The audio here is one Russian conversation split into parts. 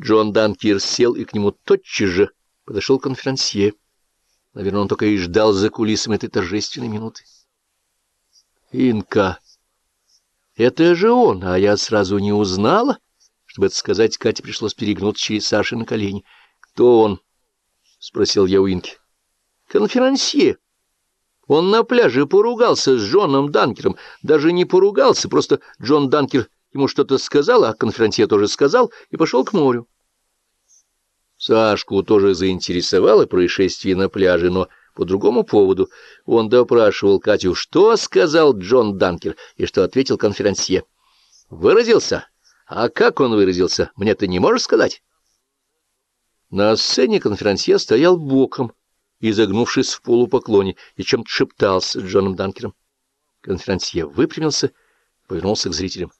Джон Данкер сел, и к нему тотчас же подошел конферансье. Наверное, он только и ждал за кулисами этой торжественной минуты. «Инка, это же он, а я сразу не узнала». Чтобы это сказать, Кате пришлось перегнуться через Саши на колени. «Кто он?» — спросил я у Инки. «Конферансье. Он на пляже поругался с Джоном Данкером. Даже не поругался, просто Джон Данкер ему что-то сказал, а конферансье тоже сказал, и пошел к морю. Сашку тоже заинтересовало происшествие на пляже, но по другому поводу. Он допрашивал Катю, что сказал Джон Данкер, и что ответил конферансье. «Выразился? А как он выразился, мне ты не можешь сказать?» На сцене конферансье стоял боком, изогнувшись в полупоклоне, и чем-то шептался с Джоном Данкером. Конферансье выпрямился повернулся к зрителям.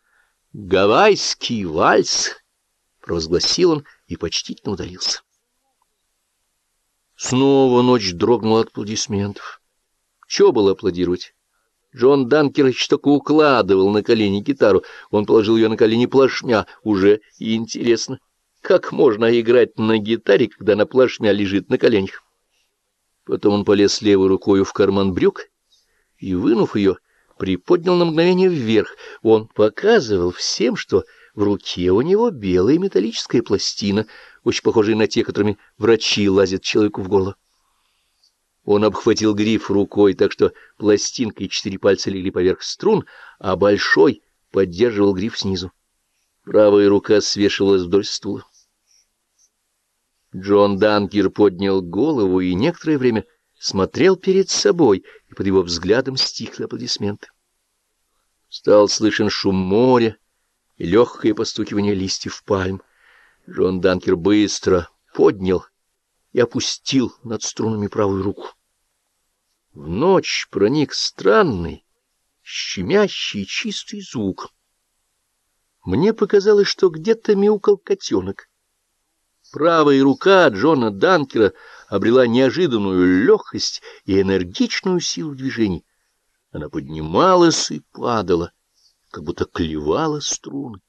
«Гавайский вальс!» — провозгласил он и почтительно удалился. Снова ночь дрогнула от аплодисментов. Чего было аплодировать? Джон Данкер еще только укладывал на колени гитару. Он положил ее на колени плашмя. Уже интересно, как можно играть на гитаре, когда на плашмя лежит на коленях? Потом он полез левой рукой в карман брюк и, вынув ее, приподнял на мгновение вверх. Он показывал всем, что в руке у него белая металлическая пластина, очень похожая на те, которыми врачи лазят человеку в горло. Он обхватил гриф рукой, так что пластинка и четыре пальца легли поверх струн, а большой поддерживал гриф снизу. Правая рука свешивалась вдоль стула. Джон Данкер поднял голову и некоторое время смотрел перед собой, и под его взглядом стихли аплодисменты. Стал слышен шум моря и легкое постукивание листьев пальм. Джон Данкер быстро поднял и опустил над струнами правую руку. В ночь проник странный, щемящий чистый звук. Мне показалось, что где-то мяукал котенок. Правая рука Джона Данкера обрела неожиданную легкость и энергичную силу движений. Она поднималась и падала, как будто клевала струны.